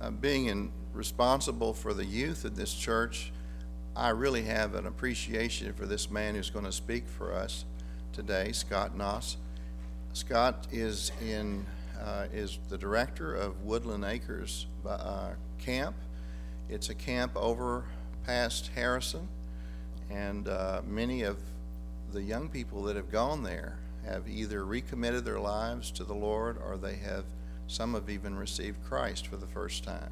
uh, being in, responsible for the youth of this church, I really have an appreciation for this man who's going to speak for us today, Scott Naas. Scott is in uh, is the director of Woodland Acres uh, Camp. It's a camp over past Harrison, and uh, many of the young people that have gone there have either recommitted their lives to the Lord or they have, some have even received Christ for the first time.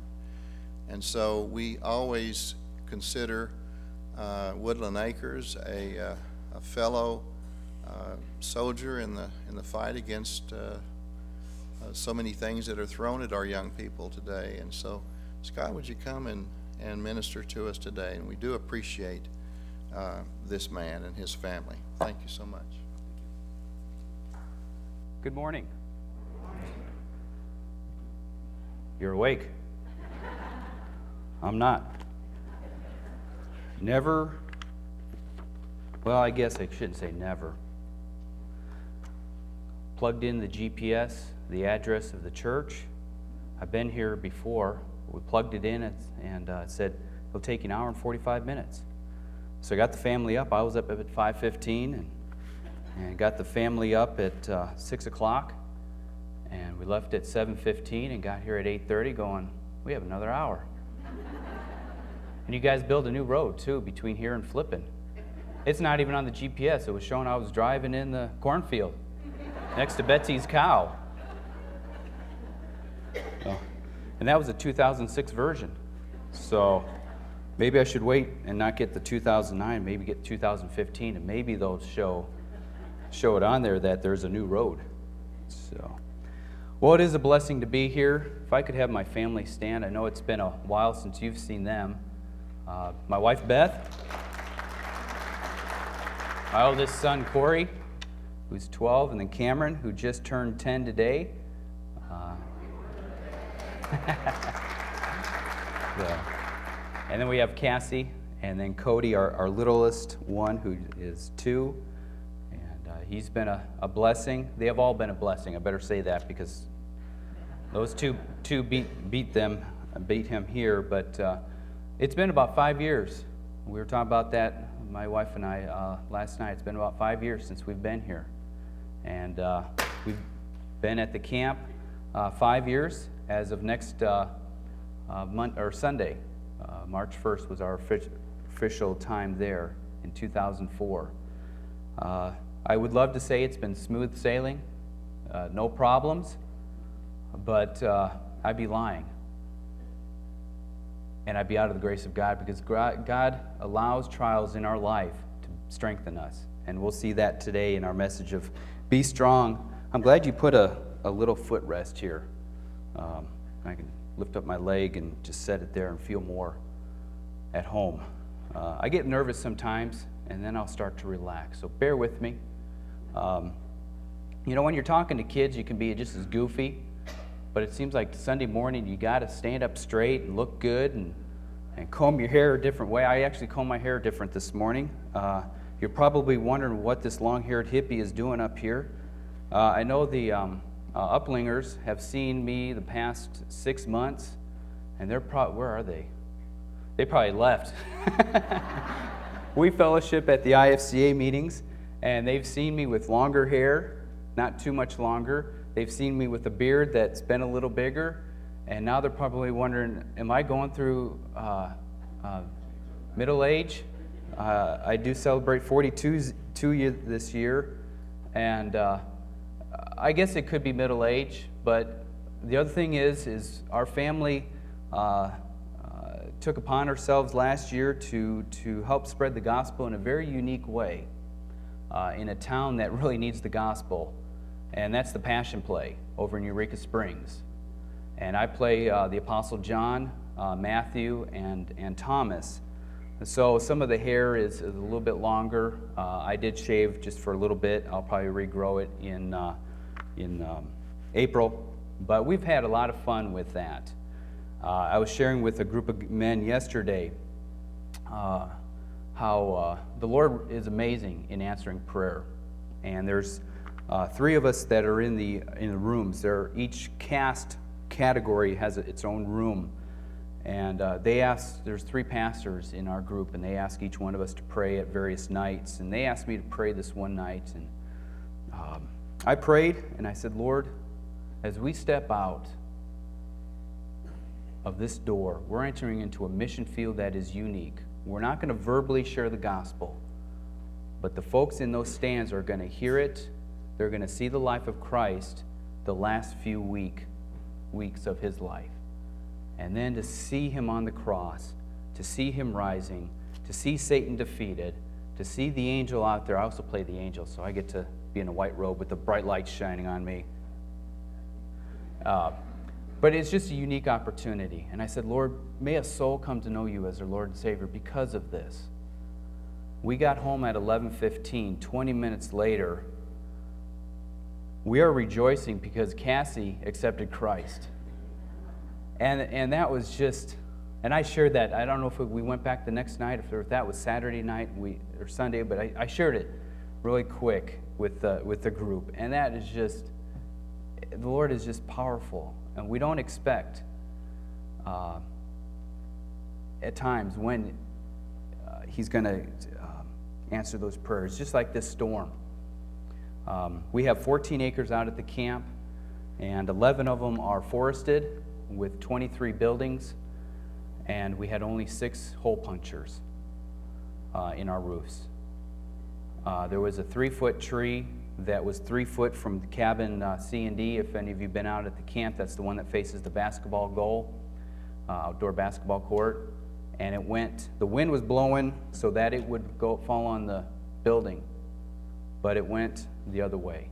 And so we always consider uh, Woodland Acres a, uh, a fellow uh, soldier in the, in the fight against uh, uh, so many things that are thrown at our young people today. And so, Scott, would you come and, and minister to us today? And we do appreciate uh, this man and his family. Thank you so much. Good morning. You're awake. I'm not. Never, well, I guess I shouldn't say never. Plugged in the GPS, the address of the church. I've been here before. We plugged it in and uh, said it'll take an hour and 45 minutes. So I got the family up. I was up at 5:15 and and got the family up at uh, 6 o'clock. And we left at 7.15 and got here at 8.30 going, we have another hour. and you guys build a new road, too, between here and Flippin. It's not even on the GPS. It was showing I was driving in the cornfield next to Betsy's cow. Oh. And that was a 2006 version. So maybe I should wait and not get the 2009, maybe get 2015, and maybe they'll show show it on there that there's a new road. So, well, it is a blessing to be here. If I could have my family stand, I know it's been a while since you've seen them. Uh, my wife Beth, my oldest son Corey, who's 12, and then Cameron, who just turned 10 today. Uh. And then we have Cassie, and then Cody, our, our littlest one, who is two he's been a, a blessing. They have all been a blessing. I better say that because those two, two beat, beat them, beat him here. But uh, it's been about five years. We were talking about that, my wife and I, uh, last night. It's been about five years since we've been here. And uh, we've been at the camp uh, five years as of next uh, uh, month, or Sunday. March 1st was our official time there in 2004. I would love to say it's been smooth sailing, uh, no problems, but uh, I'd be lying. And I'd be out of the grace of God because God allows trials in our life to strengthen us. And we'll see that today in our message of be strong. I'm glad you put a, a little footrest here. Um, I can lift up my leg and just set it there and feel more at home. Uh, I get nervous sometimes, and then I'll start to relax. So bear with me. Um, you know, when you're talking to kids, you can be just as goofy, but it seems like Sunday morning you got to stand up straight and look good and, and comb your hair a different way. I actually comb my hair different this morning. Uh, you're probably wondering what this long haired hippie is doing up here. Uh, I know the um, uh, uplingers have seen me the past six months, and they're probably, where are they? They probably left. we fellowship at the IFCA meetings, and they've seen me with longer hair, not too much longer. They've seen me with a beard that's been a little bigger, and now they're probably wondering, am I going through uh, uh, middle age? Uh, I do celebrate 42 two this year, and uh, I guess it could be middle age. But the other thing is, is our family uh, uh, took upon ourselves last year to to help spread the gospel in a very unique way uh, in a town that really needs the gospel, and that's the Passion Play over in Eureka Springs. And I play uh, the Apostle John, uh, Matthew, and, and Thomas. So some of the hair is, a little bit longer. Uh, I did shave just for a little bit. I'll probably regrow it in, uh, in um, April. But we've had a lot of fun with that. Uh, I was sharing with a group of men yesterday how uh, the Lord is amazing in answering prayer. And there's uh, three of us that are in the in the rooms. They're each cast category has its own room. And uh, they asked, there's three pastors in our group, and they ask each one of us to pray at various nights. And they asked me to pray this one night. And um, I prayed, and I said, Lord, as we step out of this door, we're entering into a mission field that is unique. We're not going to verbally share the gospel, but the folks in those stands are going to hear it. They're going to see the life of Christ the last few week, weeks of his life. And then to see him on the cross, to see him rising, to see Satan defeated, to see the angel out there. I also play the angel, so I get to be in a white robe with the bright lights shining on me. Uh, but it's just a unique opportunity. And I said, Lord, may a soul come to know you as their Lord and Savior because of this. We got home at 11:15. 20 minutes later, we are rejoicing because Cassie accepted Christ. And, and that was just, and I shared that. I don't know if we went back the next night, if that was Saturday night we, or Sunday, but I, I shared it really quick with the, with the group. And that is just, the Lord is just powerful. And we don't expect uh, at times when uh, He's going to uh, answer those prayers, just like this storm. Um, we have 14 acres out at the camp, and 11 of them are forested with 23 buildings, and we had only six hole punctures uh, in our roofs. Uh, there was a three foot tree that was three foot from the cabin uh, C and D. If any of you been out at the camp, that's the one that faces the basketball goal, uh, outdoor basketball court. And it went, the wind was blowing so that it would go fall on the building, but it went the other way.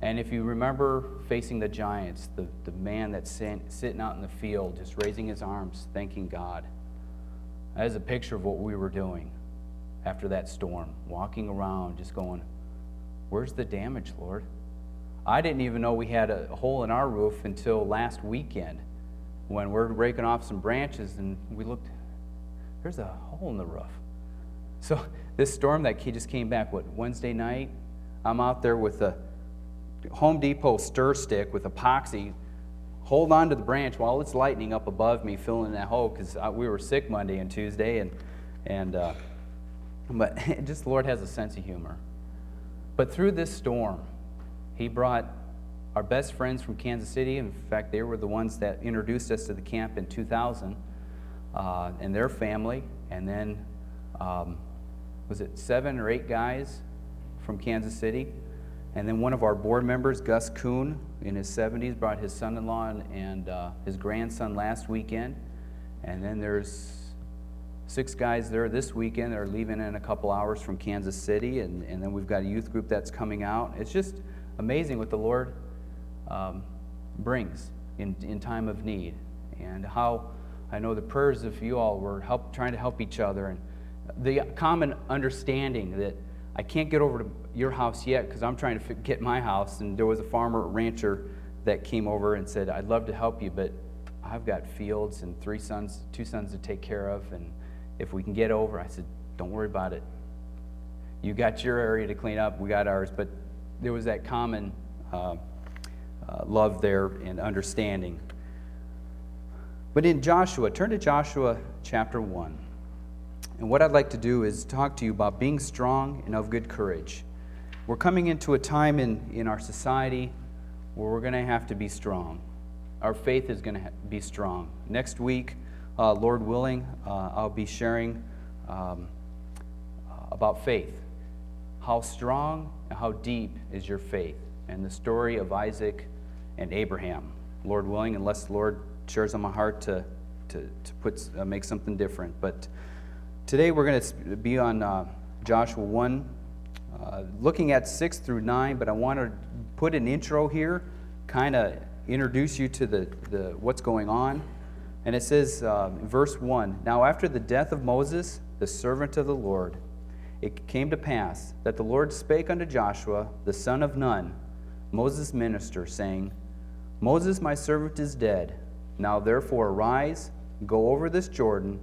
And if you remember facing the giants, the, the man that's sitting out in the field, just raising his arms, thanking God, that is a picture of what we were doing after that storm, walking around, just going, Where's the damage, Lord? I didn't even know we had a hole in our roof until last weekend when we're raking off some branches and we looked, there's a hole in the roof. So this storm that just came back, what, Wednesday night? I'm out there with a Home Depot stir stick with epoxy, hold on to the branch while it's lightning up above me, filling that hole because we were sick Monday and Tuesday, and and uh, but just the Lord has a sense of humor. But through this storm, He brought our best friends from Kansas City. In fact, they were the ones that introduced us to the camp in 2000 uh, and their family. And then, um, was it seven or eight guys from Kansas City? And then one of our board members, Gus Kuhn, in his 70s, brought his son in law and uh, his grandson last weekend. And then there's six guys there this weekend. They're leaving in a couple hours from Kansas City, and, and then we've got a youth group that's coming out. It's just amazing what the Lord um, brings in, in time of need, and how I know the prayers of you all were help, trying to help each other, and the common understanding that I can't get over to your house yet because I'm trying to get my house, and there was a farmer, rancher, that came over and said, "I'd love to help you, but I've got fields and three sons, two sons to take care of, and." If we can get over. I said, don't worry about it. You got your area to clean up, we got ours. But there was that common uh, uh, love there and understanding. But in Joshua, turn to Joshua chapter 1. And what I'd like to do is talk to you about being strong and of good courage. We're coming into a time in, in our society where we're going to have to be strong. Our faith is going to be strong. Next week, uh, Lord willing, uh, I'll be sharing um, about faith. How strong and how deep is your faith? And the story of Isaac and Abraham. Lord willing, unless the Lord shares on my heart to, to, to put, uh, make something different. But today we're going to be on uh, Joshua 1, uh, looking at 6 through 9, but I want to put an intro here, kind of introduce you to the, the, what's going on. And it says uh, verse 1 Now, after the death of Moses, the servant of the Lord, it came to pass that the Lord spake unto Joshua, the son of Nun, Moses' minister, saying, Moses, my servant, is dead. Now, therefore, arise, go over this Jordan,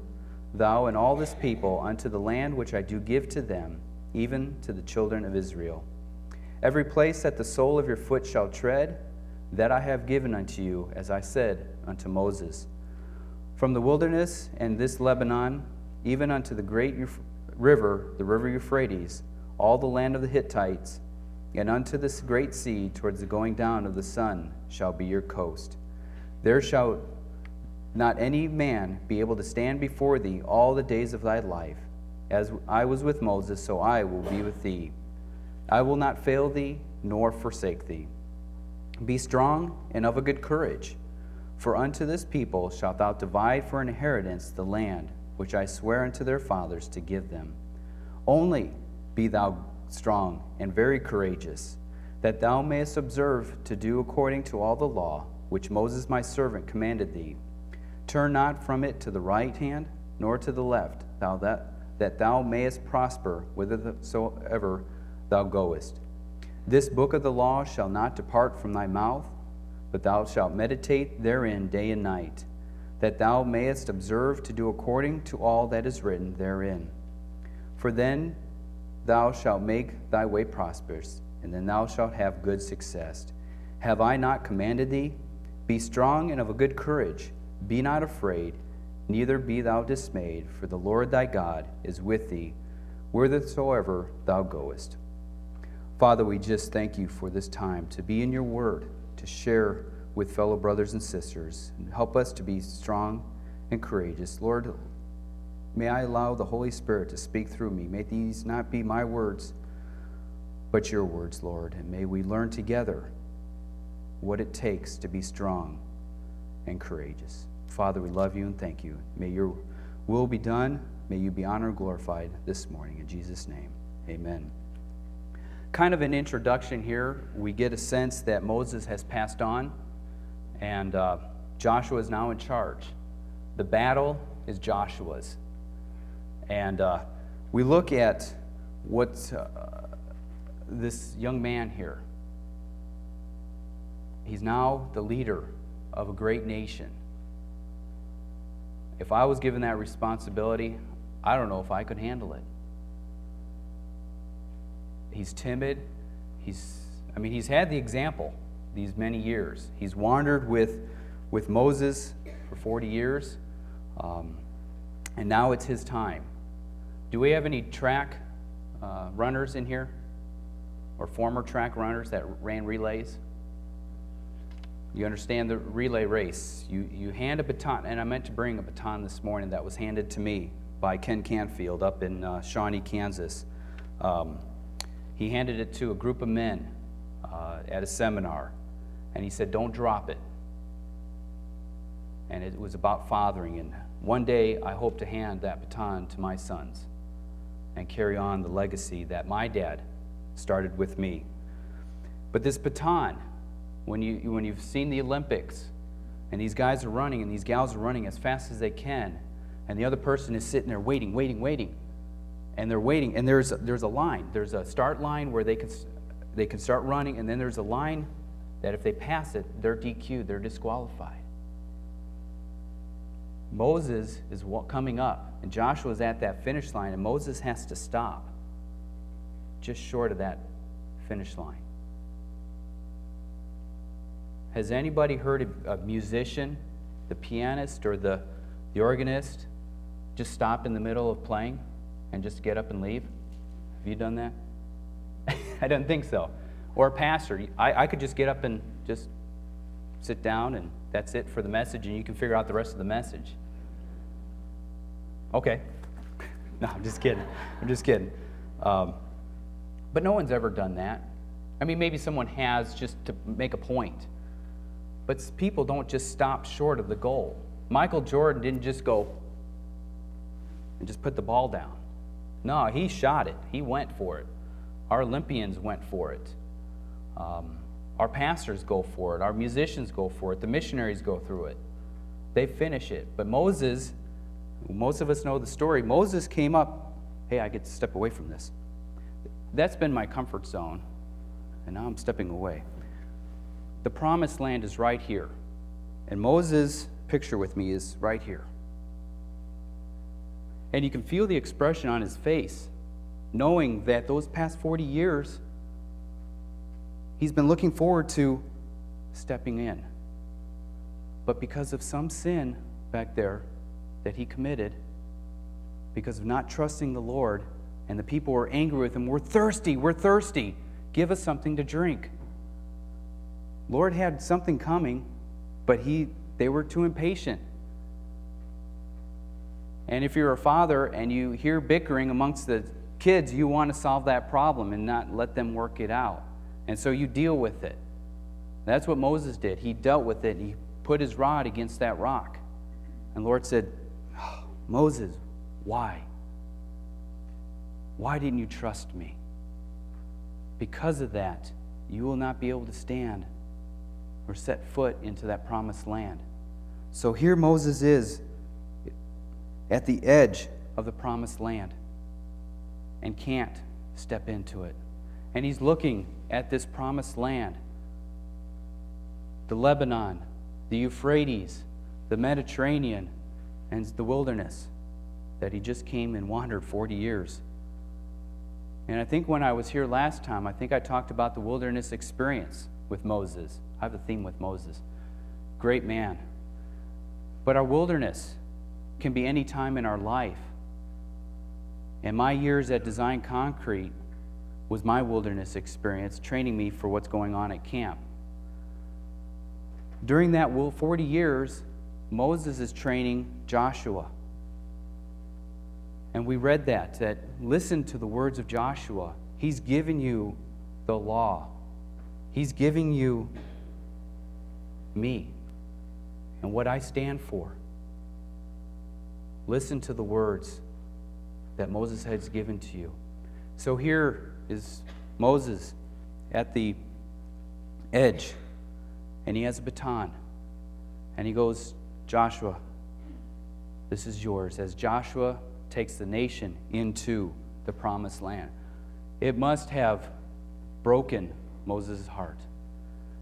thou and all this people, unto the land which I do give to them, even to the children of Israel. Every place that the sole of your foot shall tread, that I have given unto you, as I said unto Moses. From the wilderness and this Lebanon, even unto the great river, the river Euphrates, all the land of the Hittites, and unto this great sea, towards the going down of the sun, shall be your coast. There shall not any man be able to stand before thee all the days of thy life. As I was with Moses, so I will be with thee. I will not fail thee, nor forsake thee. Be strong and of a good courage, for unto this people shalt thou divide for inheritance the land which I swear unto their fathers to give them. Only be thou strong and very courageous, that thou mayest observe to do according to all the law which Moses my servant commanded thee. Turn not from it to the right hand, nor to the left, thou that, that thou mayest prosper whithersoever thou goest. This book of the law shall not depart from thy mouth, but thou shalt meditate therein day and night, that thou mayest observe to do according to all that is written therein. For then thou shalt make thy way prosperous, and then thou shalt have good success. Have I not commanded thee? Be strong and of a good courage. Be not afraid, neither be thou dismayed, for the Lord thy God is with thee whithersoever thou goest. Father, we just thank you for this time to be in your word, to share with fellow brothers and sisters, and help us to be strong and courageous. Lord, may I allow the Holy Spirit to speak through me. May these not be my words, but your words, Lord. And may we learn together what it takes to be strong and courageous. Father, we love you and thank you. May your will be done. May you be honored and glorified this morning. In Jesus' name, amen kind of an introduction here. We get a sense that Moses has passed on and uh, Joshua is now in charge. The battle is Joshua's. And uh, we look at what uh, this young man here, he's now the leader of a great nation. If I was given that responsibility, I don't know if I could handle it he's timid. He's, I mean, he's had the example these many years. He's wandered with, with Moses for 40 years, um, and now it's his time. Do we have any track uh, runners in here? Or former track runners that ran relays? You understand the relay race. You, you hand a baton, and I meant to bring a baton this morning that was handed to me by Ken Canfield up in uh, Shawnee, Kansas. Um, he handed it to a group of men uh, at a seminar, and he said, Don't drop it. And it was about fathering. And one day, I hope to hand that baton to my sons and carry on the legacy that my dad started with me. But this baton, when, you, when you've seen the Olympics, and these guys are running and these gals are running as fast as they can, and the other person is sitting there waiting, waiting, waiting and they're waiting. And there's, there's a line. There's a start line where they can, they can start running, and then there's a line that if they pass it, they're DQ'd, they're disqualified. Moses is coming up, and Joshua is at that finish line, and Moses has to stop just short of that finish line. Has anybody heard a, a musician, the pianist, or the, the organist just stop in the middle of playing? And just get up and leave? Have you done that? I don't think so. Or a pastor, I, I could just get up and just sit down and that's it for the message and you can figure out the rest of the message. Okay. No, I'm just kidding. I'm just kidding. Um, but no one's ever done that. I mean, maybe someone has just to make a point. But people don't just stop short of the goal. Michael Jordan didn't just go and just put the ball down. No, he shot it. He went for it. Our Olympians went for it. Um, our pastors go for it. Our musicians go for it. The missionaries go through it. They finish it. But Moses, most of us know the story. Moses came up, hey, I get to step away from this. That's been my comfort zone, and now I'm stepping away. The promised land is right here. And Moses' picture with me is right here. And you can feel the expression on his face, knowing that those past 40 years, he's been looking forward to stepping in. But because of some sin back there that he committed, because of not trusting the Lord, and the people were angry with him, We're thirsty, we're thirsty. Give us something to drink. Lord had something coming, but he, they were too impatient. And if you're a father and you hear bickering amongst the kids, you want to solve that problem and not let them work it out. And so you deal with it. That's what Moses did. He dealt with it. He put his rod against that rock. And Lord said, oh, Moses, why? Why didn't you trust me? Because of that, you will not be able to stand or set foot into that promised land. So here Moses is at the edge of the promised land and can't step into it. And he's looking at this promised land the Lebanon, the Euphrates, the Mediterranean, and the wilderness that he just came and wandered 40 years. And I think when I was here last time, I think I talked about the wilderness experience with Moses. I have a theme with Moses. Great man. But our wilderness can be any time in our life. And my years at Design Concrete was my wilderness experience, training me for what's going on at camp. During that 40 years, Moses is training Joshua. And we read that, that listen to the words of Joshua. He's given you the law, He's giving you me and what I stand for. Listen to the words that Moses has given to you. So here is Moses at the edge, and he has a baton. And he goes, Joshua, this is yours. As Joshua takes the nation into the promised land, it must have broken Moses' heart,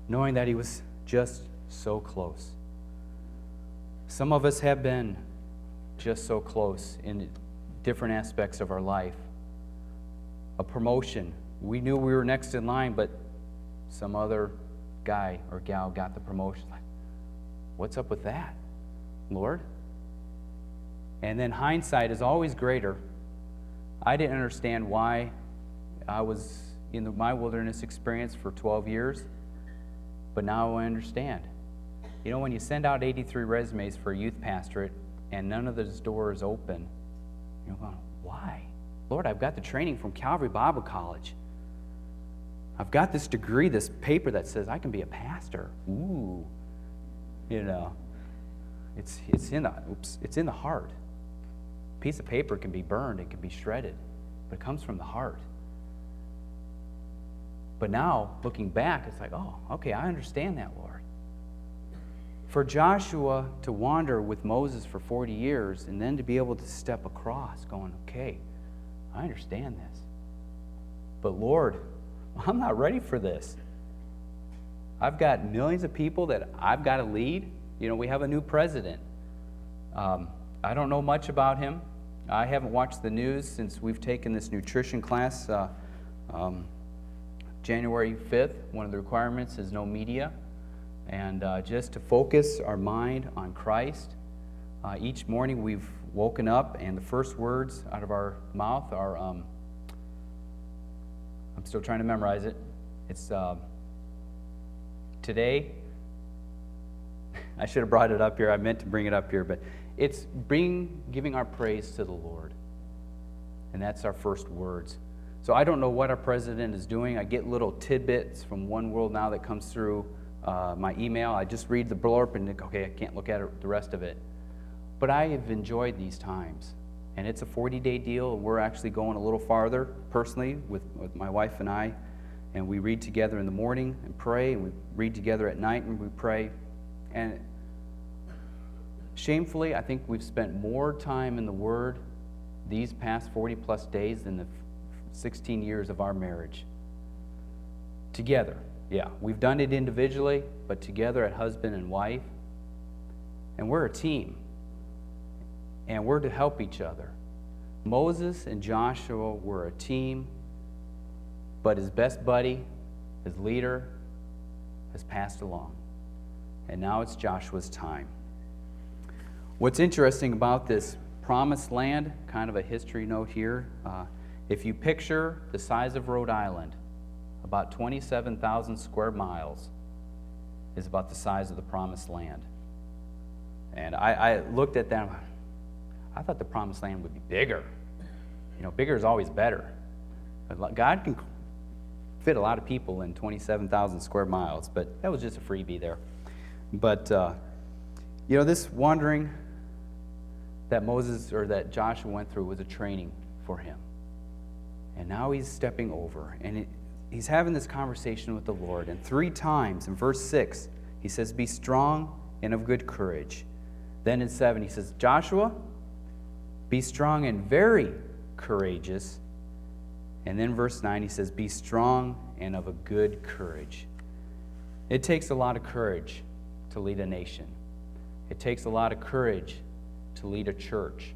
knowing that he was just so close. Some of us have been just so close in different aspects of our life. A promotion. We knew we were next in line, but some other guy or gal got the promotion. Like, what's up with that, Lord? And then hindsight is always greater. I didn't understand why I was in the, my wilderness experience for 12 years, but now I understand. You know, when you send out 83 resumes for a youth pastorate and none of those doors open, you're going, why? Lord, I've got the training from Calvary Bible College. I've got this degree, this paper that says I can be a pastor. Ooh, you know, it's, it's, in the, oops, it's in the heart. A piece of paper can be burned, it can be shredded, but it comes from the heart. But now, looking back, it's like, oh, okay, I understand that, Lord. For Joshua to wander with Moses for 40 years and then to be able to step across, going, okay, I understand this. But Lord, I'm not ready for this. I've got millions of people that I've got to lead. You know, we have a new president. Um, I don't know much about him. I haven't watched the news since we've taken this nutrition class uh, um, January 5th. One of the requirements is no media and uh, just to focus our mind on Christ. Uh, each morning we've woken up, and the first words out of our mouth are um, I'm still trying to memorize it. It's uh, today. I should have brought it up here. I meant to bring it up here, but it's bring, giving our praise to the Lord. And that's our first words. So I don't know what our president is doing. I get little tidbits from One World Now that comes through uh, my email. I just read the blurb and think, okay, I can't look at it, the rest of it. But I have enjoyed these times. And it's a 40 day deal. And we're actually going a little farther personally with, with my wife and I. And we read together in the morning and pray, and we read together at night and we pray. And shamefully, I think we've spent more time in the Word these past 40 plus days than the 16 years of our marriage together. Yeah, we've done it individually, but together at husband and wife. And we're a team. And we're to help each other. Moses and Joshua were a team, but his best buddy, his leader, has passed along. and now it's Joshua's time. What's interesting about this promised land, kind of a history note here, uh, if you picture the size of Rhode Island, about 27,000 square miles is about the size of the promised land. And I, I looked at them, I thought the promised land would be bigger. You know, bigger is always better. But God can fit a lot of people in 27,000 square miles, but that was just a freebie there. But, uh, you know, this wandering that Moses or that Joshua went through was a training for him. And now he's stepping over, and it, he's having this conversation with the Lord. And three times in verse 6, he says, Be strong and of good courage. Then in 7, he says, Joshua, be strong and very courageous. And then verse 9, he says, Be strong and of a good courage. It takes a lot of courage to lead a nation, it takes a lot of courage to lead a church.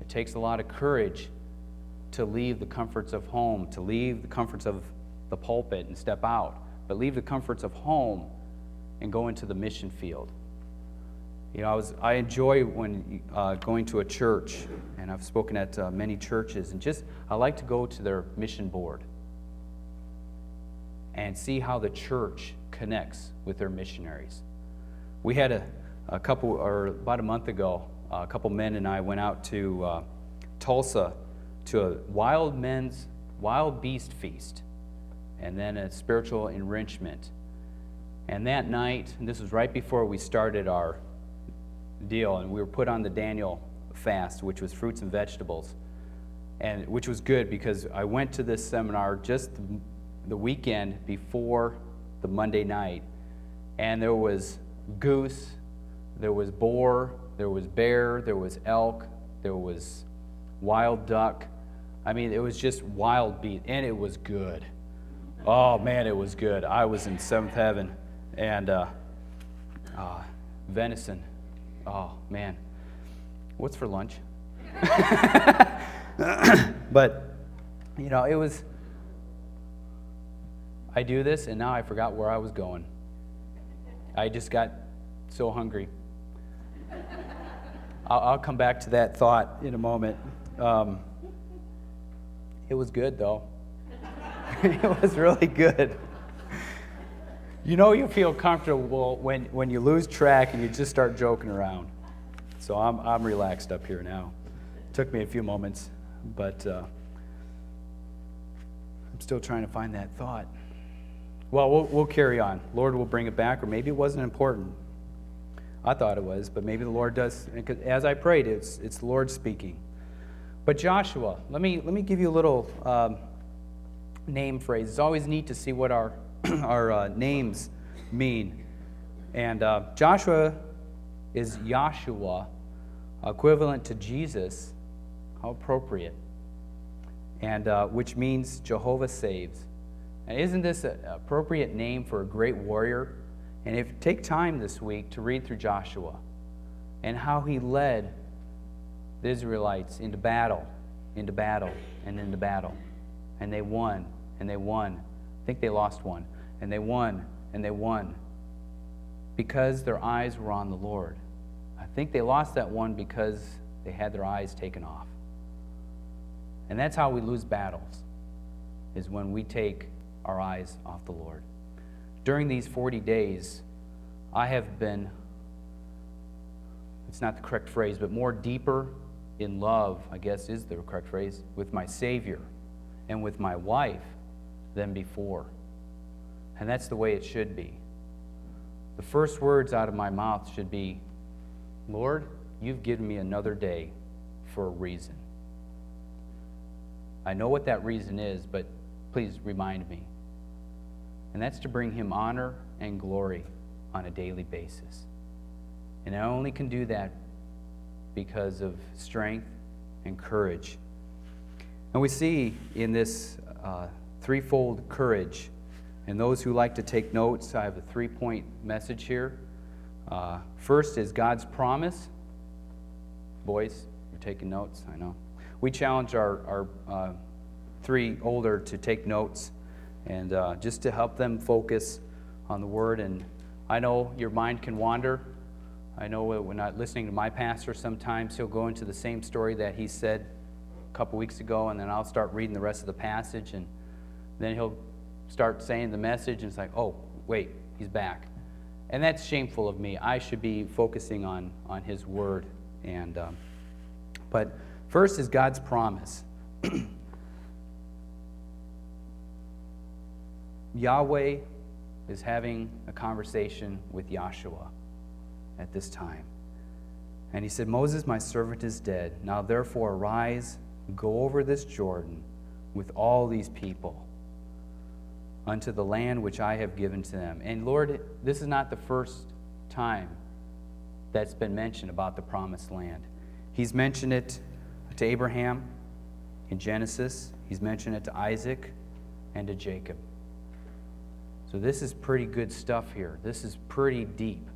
It takes a lot of courage to leave the comforts of home, to leave the comforts of the pulpit and step out, but leave the comforts of home and go into the mission field. You know, I, was, I enjoy when uh, going to a church, and I've spoken at uh, many churches, and just I like to go to their mission board and see how the church connects with their missionaries. We had a, a couple, or about a month ago, a couple men and I went out to uh, Tulsa to a wild men's wild beast feast and then a spiritual enrichment. And that night, and this was right before we started our deal, and we were put on the Daniel fast, which was fruits and vegetables, and which was good because I went to this seminar just the weekend before the Monday night, and there was goose, there was boar, there was bear, there was elk, there was wild duck. I mean, it was just wild beast, and it was good. Oh man, it was good. I was in seventh heaven, and uh, uh, venison. Oh man, what's for lunch? but you know, it was. I do this, and now I forgot where I was going. I just got so hungry. I'll, I'll, come back to that thought in a moment. Um, it was good, though. it was really good. You know, you feel comfortable when, when you lose track and you just start joking around. So I'm, I'm relaxed up here now. Took me a few moments, but uh, I'm still trying to find that thought. Well, well, we'll carry on. Lord will bring it back, or maybe it wasn't important. I thought it was, but maybe the Lord does. As I prayed, it's, it's the Lord speaking. But Joshua, let me, let me give you a little um, name phrase. It's always neat to see what our, our uh, names mean. And uh, Joshua is Yahshua, equivalent to Jesus. How appropriate. And uh, which means Jehovah saves. And isn't this an appropriate name for a great warrior? And if take time this week to read through Joshua and how he led the Israelites into battle, into battle, and into battle. And they won, and they won. I think they lost one. And they won, and they won. Because their eyes were on the Lord. I think they lost that one because they had their eyes taken off. And that's how we lose battles, is when we take our eyes off the Lord. During these 40 days, I have been, it's not the correct phrase, but more deeper in love, I guess is the correct phrase, with my Savior and with my wife than before. And that's the way it should be. The first words out of my mouth should be, Lord, you've given me another day for a reason. I know what that reason is, but please remind me. And that's to bring him honor and glory on a daily basis. And I only can do that because of strength and courage. And we see in this uh, threefold courage, and those who like to take notes, I have a three point message here. Uh, first is God's promise. Boys, you're taking notes, I know. We challenge our, our uh, three older to take notes and uh, just to help them focus on the word. And I know your mind can wander. I know when we're not listening to my pastor, sometimes he'll go into the same story that he said a couple weeks ago, and then I'll start reading the rest of the passage, and then he'll start saying the message, and it's like, oh, wait, he's back. And that's shameful of me. I should be focusing on, on his word. And, um, but first is God's promise. Yahweh is having a conversation with Joshua at this time. And he said, Moses, my servant, is dead. Now therefore arise, go over this Jordan with all these people unto the land which I have given to them. And Lord, this is not the first time that's been mentioned about the promised land. He's mentioned it to Abraham in Genesis, he's mentioned it to Isaac and to Jacob. So this is pretty good stuff here. This is pretty deep,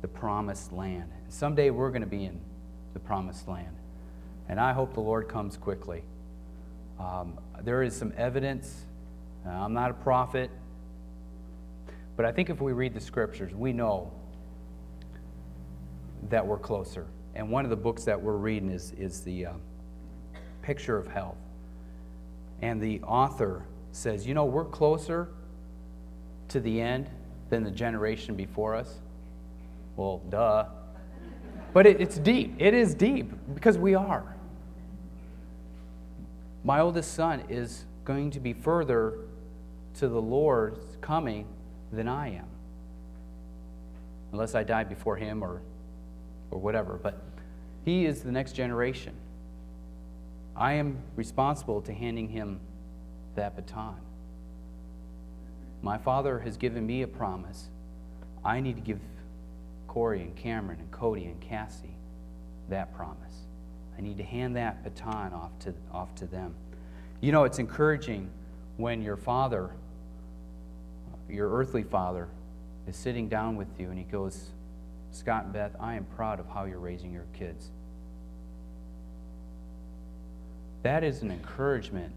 the promised land. Someday we're going to be in the promised land. And I hope the Lord comes quickly. Um, there is some evidence. Uh, I'm not a prophet. But I think if we read the scriptures, we know that we're closer. And one of the books that we're reading is, is the uh, Picture of Health. And the author says, you know, we're closer to the end than the generation before us? Well, duh. But it, it's deep. It is deep because we are. My oldest son is going to be further to the Lord's coming than I am. Unless I die before him or, or whatever. But he is the next generation. I am responsible to handing him that baton. My Father has given me a promise. I need to give Corey and Cameron and Cody and Cassie that promise. I need to hand that baton off to, off to them. You know, it's encouraging when your father, your earthly father, is sitting down with you and he goes, Scott and Beth, I am proud of how you're raising your kids. That is an encouragement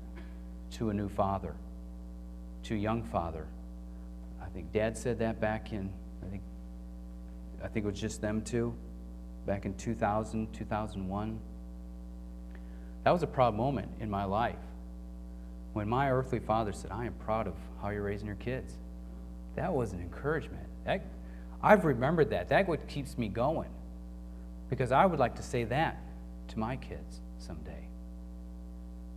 to a new father to a young father. I think Dad said that back in, I think, I think it was just them two, back in 2000, 2001. That was a proud moment in my life when my earthly father said, I am proud of how you're raising your kids. That was an encouragement. That, I've remembered that. That what keeps me going. Because I would like to say that to my kids someday.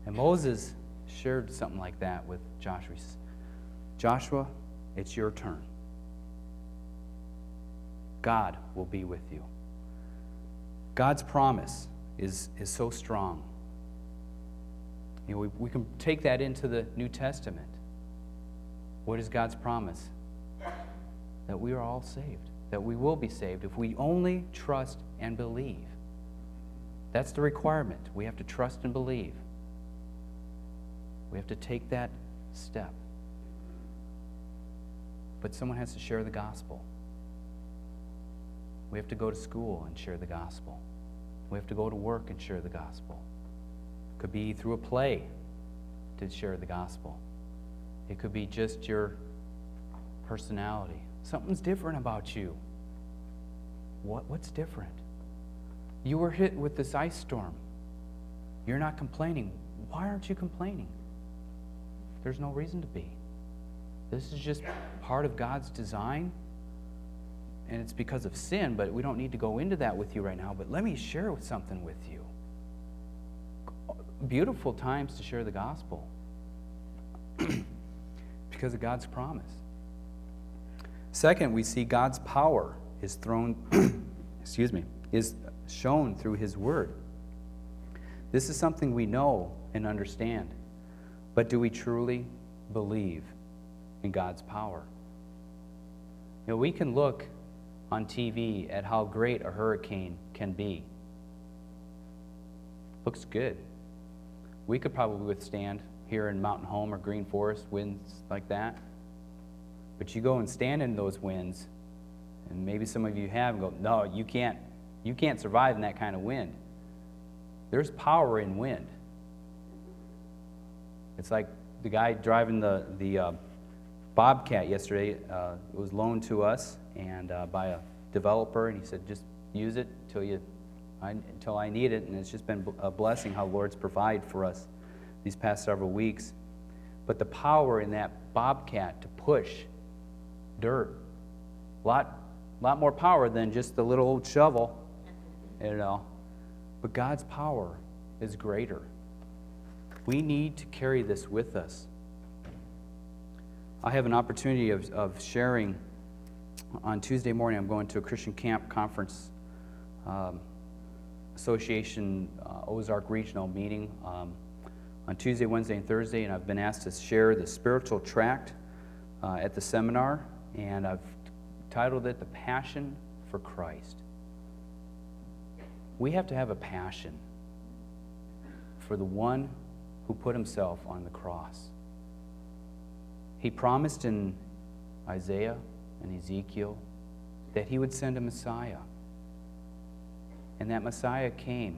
And Moses shared something like that with Joshua. Joshua, it's your turn. God will be with you. God's promise is, is so strong. You know, we, we can take that into the New Testament. What is God's promise? That we are all saved, that we will be saved if we only trust and believe. That's the requirement. We have to trust and believe. We have to take that step but someone has to share the gospel. We have to go to school and share the gospel. We have to go to work and share the gospel. Could be through a play to share the gospel. It could be just your personality. Something's different about you. What, what's different? You were hit with this ice storm. You're not complaining. Why aren't you complaining? There's no reason to be. This is just part of God's design. And it's because of sin, but we don't need to go into that with you right now. But let me share something with you. Beautiful times to share the gospel because of God's promise. Second, we see God's power is thrown, excuse me, is shown through His Word. This is something we know and understand, but do we truly believe in God's power. You know, we can look on TV at how great a hurricane can be. Looks good. We could probably withstand here in Mountain Home or Green Forest winds like that. But you go and stand in those winds, and maybe some of you have, and go, no, you can't, you can't survive in that kind of wind. There's power in wind. It's like the guy driving the, the uh, Bobcat yesterday uh, was loaned to us, and uh, by a developer, and he said, just use it till you, Until I need it. And it's just been a blessing how Lord's provide for us these past several weeks. But the power in that bobcat to push dirt, a lot, lot more power than just the little old shovel, you know. But God's power is greater. We need to carry this with us. I have an opportunity of, of sharing on Tuesday morning. I'm going to a Christian camp conference um, association uh, Ozark regional meeting um, on Tuesday, Wednesday, and Thursday, and I've been asked to share the spiritual tract uh, at the seminar, and I've titled it The Passion for Christ. We have to have a passion for the one who put himself on the cross. He promised in Isaiah and Ezekiel that he would send a Messiah. And that Messiah came.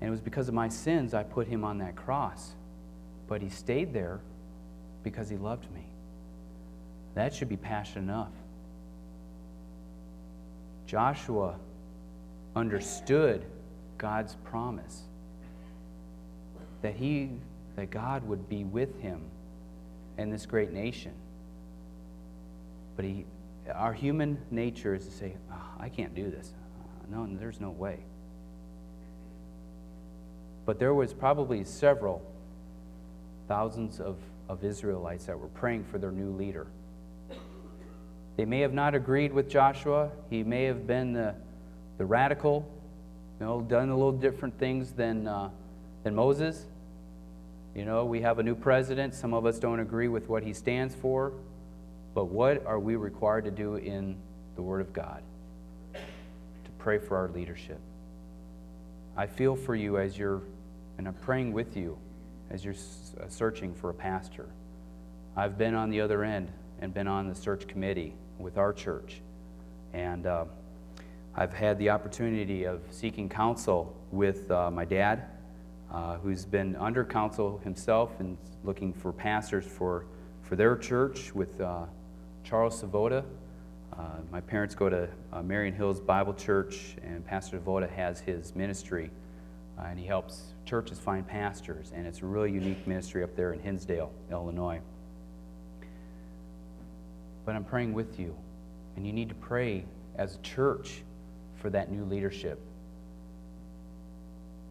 And it was because of my sins I put him on that cross. But he stayed there because he loved me. That should be passion enough. Joshua understood God's promise that he that God would be with him and this great nation. But he our human nature is to say, oh, I can't do this. No, there's no way. But there was probably several thousands of, of Israelites that were praying for their new leader. They may have not agreed with Joshua. He may have been the, the radical, you know, done a little different things than, uh, than Moses. You know, we have a new president. Some of us don't agree with what he stands for. But what are we required to do in the Word of God? Pray for our leadership. I feel for you as you're, and I'm praying with you as you're uh, searching for a pastor. I've been on the other end and been on the search committee with our church. And uh, I've had the opportunity of seeking counsel with uh, my dad, uh, who's been under counsel himself and looking for pastors for, for their church with uh, Charles Savoda. Uh, my parents go to uh, Marion Hills Bible Church, and Pastor Savoda has his ministry, and he helps churches find pastors. And it's a really unique ministry up there in Hinsdale, Illinois. But I'm praying with you, and you need to pray as a church for that new leadership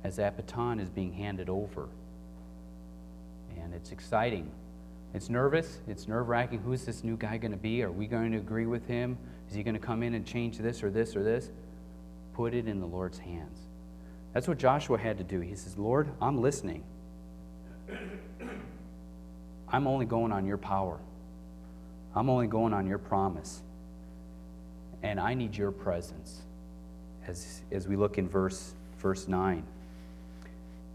as that baton is being handed over. And it's exciting. It's nervous. It's nerve wracking. Who's this new guy going to be? Are we going to agree with him? Is he going to come in and change this or this or this? Put it in the Lord's hands. That's what Joshua had to do. He says, Lord, I'm listening. I'm only going on your power. I'm only going on your promise. And I need your presence. As, as we look in verse, verse 9.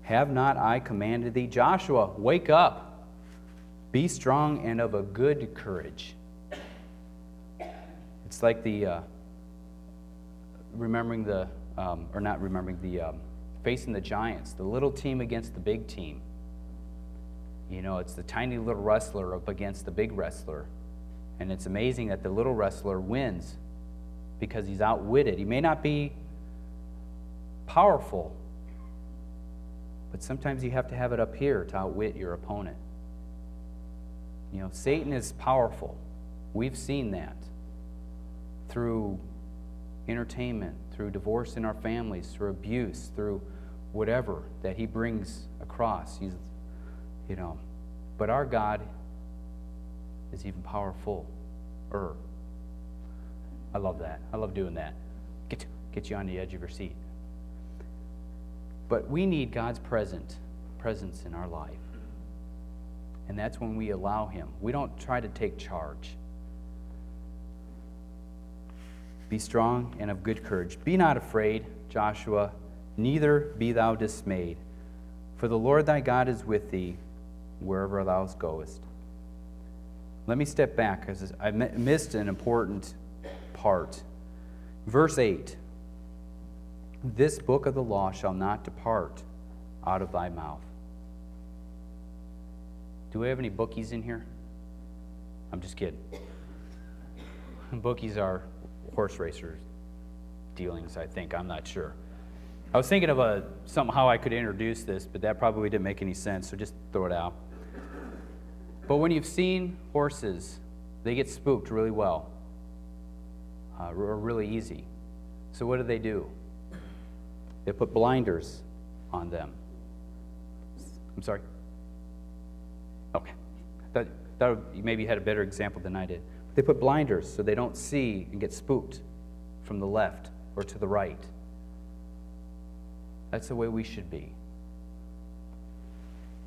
Have not I commanded thee? Joshua, wake up. Be strong and of a good courage. It's like the, uh, remembering the, um, or not remembering the, um, facing the giants, the little team against the big team. You know, it's the tiny little wrestler up against the big wrestler. And it's amazing that the little wrestler wins because he's outwitted. He may not be powerful, but sometimes you have to have it up here to outwit your opponent. You know, Satan is powerful. We've seen that through entertainment, through divorce in our families, through abuse, through whatever that he brings across. He's, you know, but our God is even powerful. Er. I love that. I love doing that. Get, get you on the edge of your seat. But we need God's present, presence in our life. And that's when we allow Him. We don't try to take charge. Be strong and of good courage. Be not afraid, Joshua, neither be thou dismayed. For the Lord thy God is with thee wherever thou goest. Let me step back because I missed an important part. Verse 8 This book of the law shall not depart out of thy mouth. Do we have any bookies in here? I'm just kidding. Bookies are horse racers dealings, I think. I'm not sure. I was thinking of a, somehow I could introduce this, but that probably didn't make any sense, so just throw it out. But when you've seen horses, they get spooked really well, uh, or really easy. So what do they do? They put blinders on them. I'm sorry? Okay. That, that maybe you had a better example than I did. They put blinders so they don't see and get spooked from the left or to the right. That's the way we should be.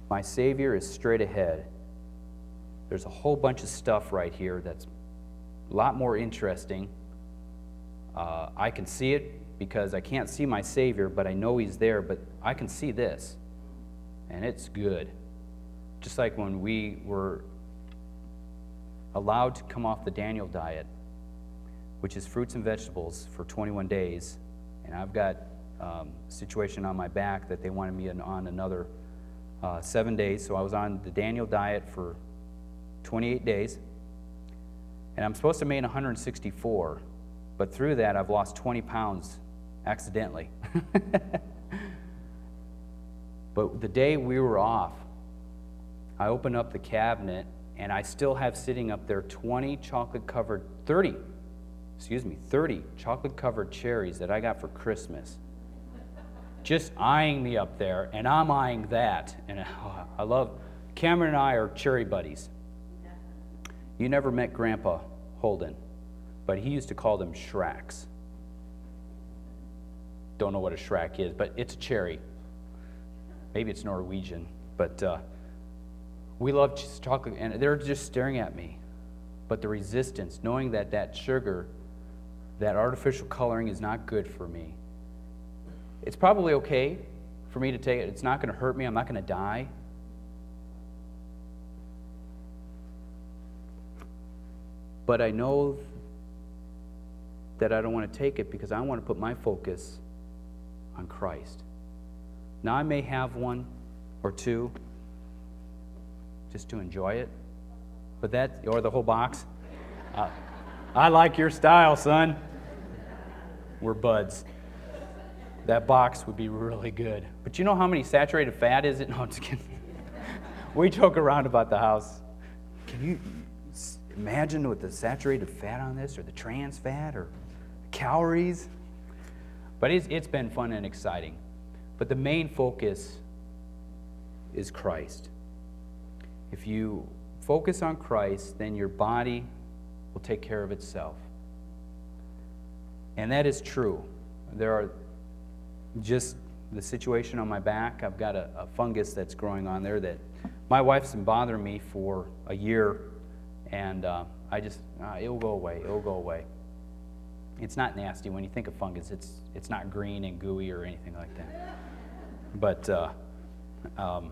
My Savior is straight ahead. There's a whole bunch of stuff right here that's a lot more interesting. Uh, I can see it because I can't see my Savior, but I know He's there, but I can see this, and it's good. Just like when we were allowed to come off the Daniel diet, which is fruits and vegetables for 21 days, and I've got um, a situation on my back that they wanted me on another uh, seven days. So I was on the Daniel diet for 28 days, and I'm supposed to maintain 164, but through that I've lost 20 pounds accidentally. but the day we were off, I open up the cabinet and I still have sitting up there 20 chocolate covered, 30, excuse me, 30 chocolate covered cherries that I got for Christmas. Just eyeing me up there, and I'm eyeing that. And oh, I love, Cameron and I are cherry buddies. You never met Grandpa Holden, but he used to call them Shracks. Don't know what a Shrack is, but it's a cherry. Maybe it's Norwegian, but. Uh, we love chocolate, and they're just staring at me. But the resistance, knowing that that sugar, that artificial coloring is not good for me. It's probably okay for me to take it. It's not going to hurt me. I'm not going to die. But I know that I don't want to take it because I want to put my focus on Christ. Now, I may have one or two just to enjoy it. But that, or the whole box. Uh, I like your style, son. We're buds. That box would be really good. But you know how many saturated fat is it? No, I'm just kidding. we joke around about the house. Can you imagine with the saturated fat on this, or the trans fat, or calories? But it's, it's been fun and exciting. But the main focus is Christ. If you focus on Christ, then your body will take care of itself. And that is true. There are just the situation on my back. I've got a, a fungus that's growing on there that my wife's been bothering me for a year, and uh, I just, uh, it'll go away, it'll go away. It's not nasty. When you think of fungus, it's, it's not green and gooey or anything like that. But uh, um,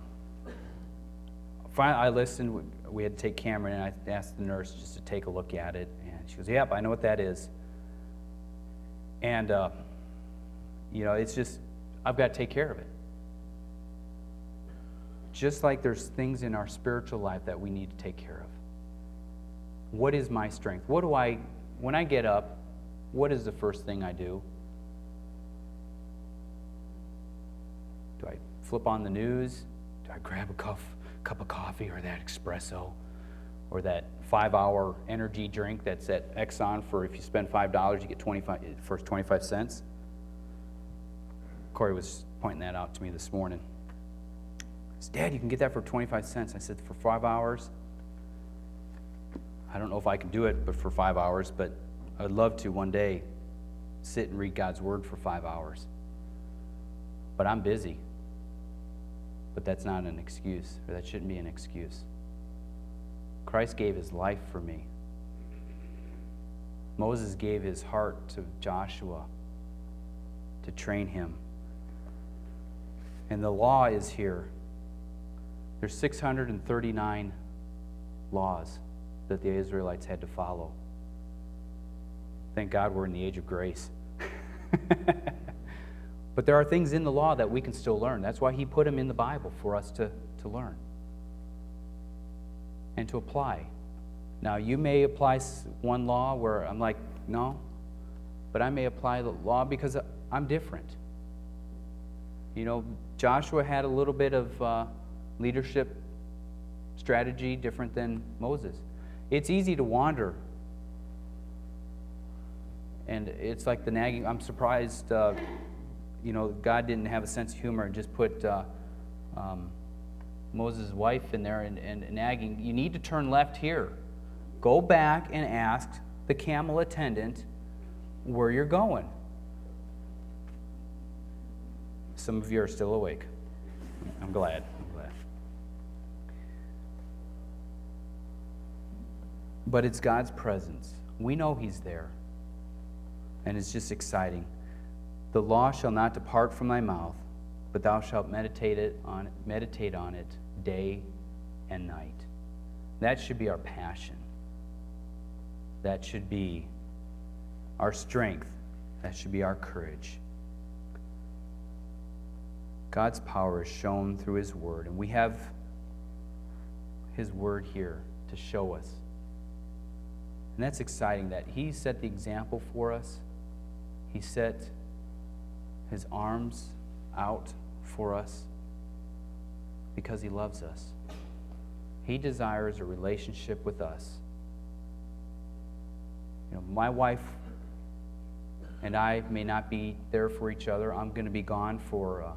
finally, I listened. We had to take Cameron, and I asked the nurse just to take a look at it. And she goes, Yep, I know what that is. And, uh, you know, it's just, I've got to take care of it. Just like there's things in our spiritual life that we need to take care of. What is my strength? What do I, when I get up, what is the first thing I do? Do I flip on the news? Do I grab a cup, cup of coffee or that espresso or that five hour energy drink that's at Exxon for if you spend $5, you get 25, first 25 cents. Corey was pointing that out to me this morning. He said, Dad, you can get that for 25 cents. I said, For five hours? I don't know if I can do it, but for five hours, but I'd love to one day sit and read God's Word for five hours. But I'm busy. But that's not an excuse, or that shouldn't be an excuse. Christ gave his life for me. Moses gave his heart to Joshua to train him. And the law is here. There's 639 laws that the Israelites had to follow. Thank God we're in the age of grace. But there are things in the law that we can still learn. That's why he put them in the Bible for us to, to learn and to apply. Now, you may apply one law where I'm like, no, but I may apply the law because I'm different. You know, Joshua had a little bit of uh, leadership strategy different than Moses. It's easy to wander. And it's like the nagging. I'm surprised, uh, you know, God didn't have a sense of humor and just put uh, um, Moses' wife in there and, and nagging. You need to turn left here. Go back and ask the camel attendant where you're going. Some of you are still awake. I'm glad. I'm glad. But it's God's presence. We know He's there. And it's just exciting. The law shall not depart from thy mouth, but thou shalt meditate, it on, meditate on it day and night. That should be our passion. That should be our strength. That should be our courage. God's power is shown through His Word, and we have His Word here to show us. And that's exciting that He set the example for us, He set His arms out for us because He loves us. He desires a relationship with us. You know, my wife and I may not be there for each other. I'm going to be gone for. Uh,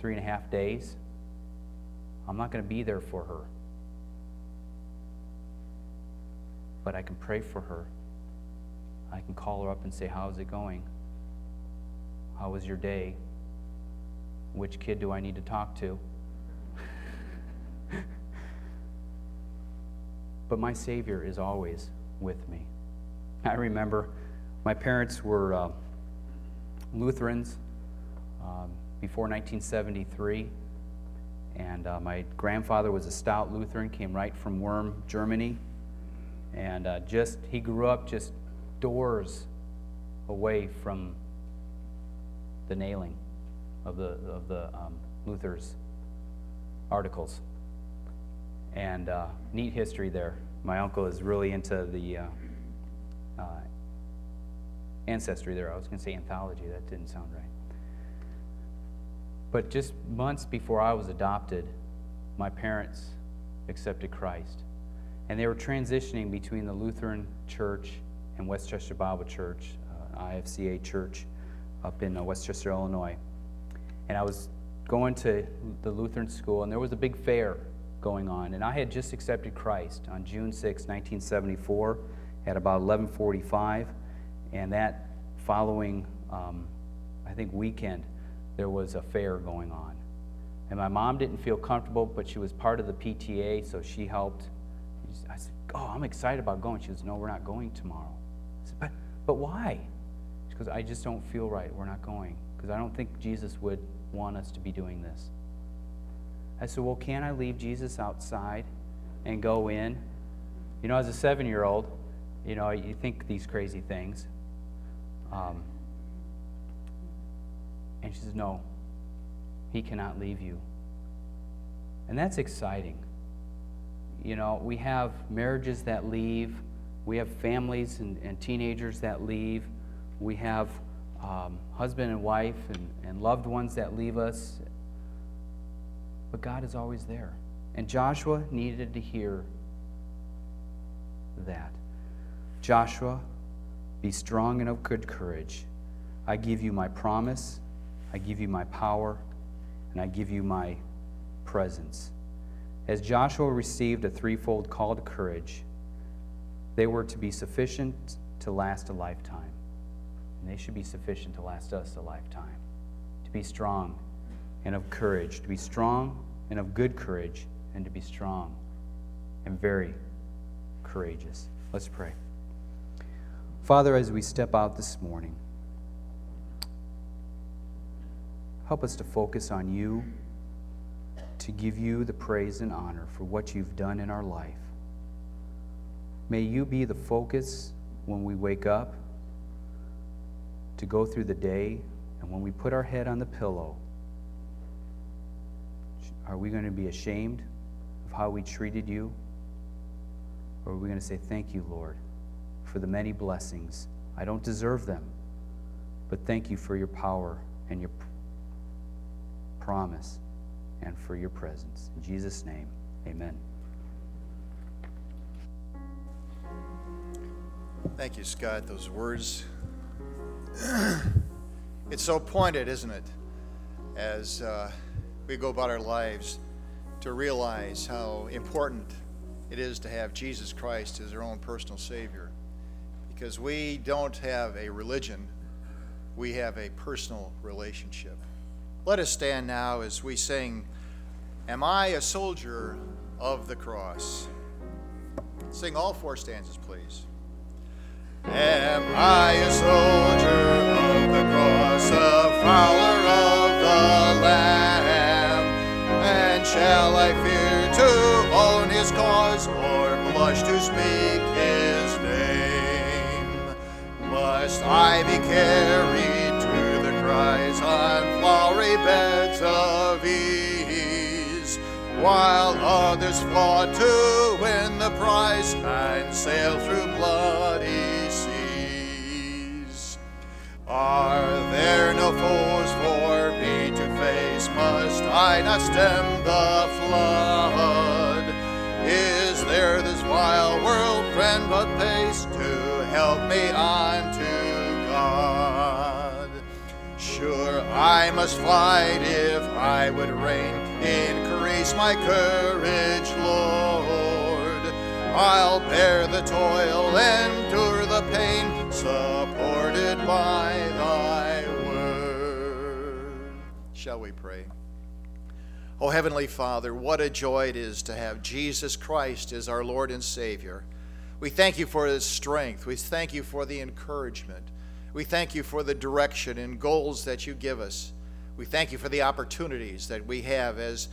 three and a half days, I'm not going to be there for her. But I can pray for her. I can call her up and say, How's it going? How was your day? Which kid do I need to talk to? but my Savior is always with me. I remember my parents were uh, Lutherans. Um, before 1973. And uh, my grandfather was a stout Lutheran, came right from Worms, Germany. And uh, just, he grew up just doors away from the nailing of the, of the um, Luther's articles. And uh, neat history there. My uncle is really into the uh, uh, ancestry there. I was going to say anthology, that didn't sound right. But just months before I was adopted, my parents accepted Christ. And they were transitioning between the Lutheran Church and Westchester Bible Church, uh, IFCA Church, up in uh, Westchester, Illinois. And I was going to the Lutheran school, and there was a big fair going on. And I had just accepted Christ on June 6, 1974, at about 11:45. And that following, um, I think, weekend, there was a fair going on. And my mom didn't feel comfortable, but she was part of the PTA, so she helped. I said, Oh, I'm excited about going. She goes, No, we're not going tomorrow. I said, But, but why? Goes, I just don't feel right. We're not going. Because I don't think Jesus would want us to be doing this. I said, Well, can I leave Jesus outside and go in? You know, as a seven year old, you know, you think these crazy things. Um, and she says, No, he cannot leave you. And that's exciting. You know, we have marriages that leave, we have families and, and teenagers that leave, we have um, husband and wife and, and loved ones that leave us. But God is always there. And Joshua needed to hear that. Joshua, be strong and of good courage. I give you my promise I give you my power, and I give you my presence. As Joshua received a threefold call to courage, they were to be sufficient to last a lifetime. And they should be sufficient to last us a lifetime. To be strong and of courage, to be strong and of good courage, and to be strong and very courageous. Let's pray. Father, as we step out this morning, Help us to focus on you, to give you the praise and honor for what you've done in our life. May you be the focus when we wake up, to go through the day, and when we put our head on the pillow. Are we going to be ashamed of how we treated you? Or are we going to say, Thank you, Lord, for the many blessings? I don't deserve them, but thank you for your power and your promise and for your presence. In Jesus' name, amen. Thank you, Scott. Those words. it's so pointed, isn't it? As uh, we go about our lives to realize how important it is to have Jesus Christ as our own personal Savior. Because we don't have a religion, we have a personal relationship. Let us stand now as we sing, Am I a Soldier of the Cross? Sing all four stanzas, please. Am I a soldier a follower of the Lamb? And shall I fear to own his cause, or blush to speak his name? Must I be carried to the cries on flowery beds of ease, while others fought to win the prize and sail through bloody are there no foes for me to face? Must I not stem the flood? Is there this vile world friend but pace to help me on to God? Sure, I must fight if I would reign. Increase my courage, Lord. I'll bear the toil, endure the pain, supported by thy word. Shall we pray? Oh, Heavenly Father, what a joy it is to have Jesus Christ as our Lord and Savior. We thank you for his strength. We thank you for the encouragement. We thank you for the direction and goals that you give us. We thank you for the opportunities that we have as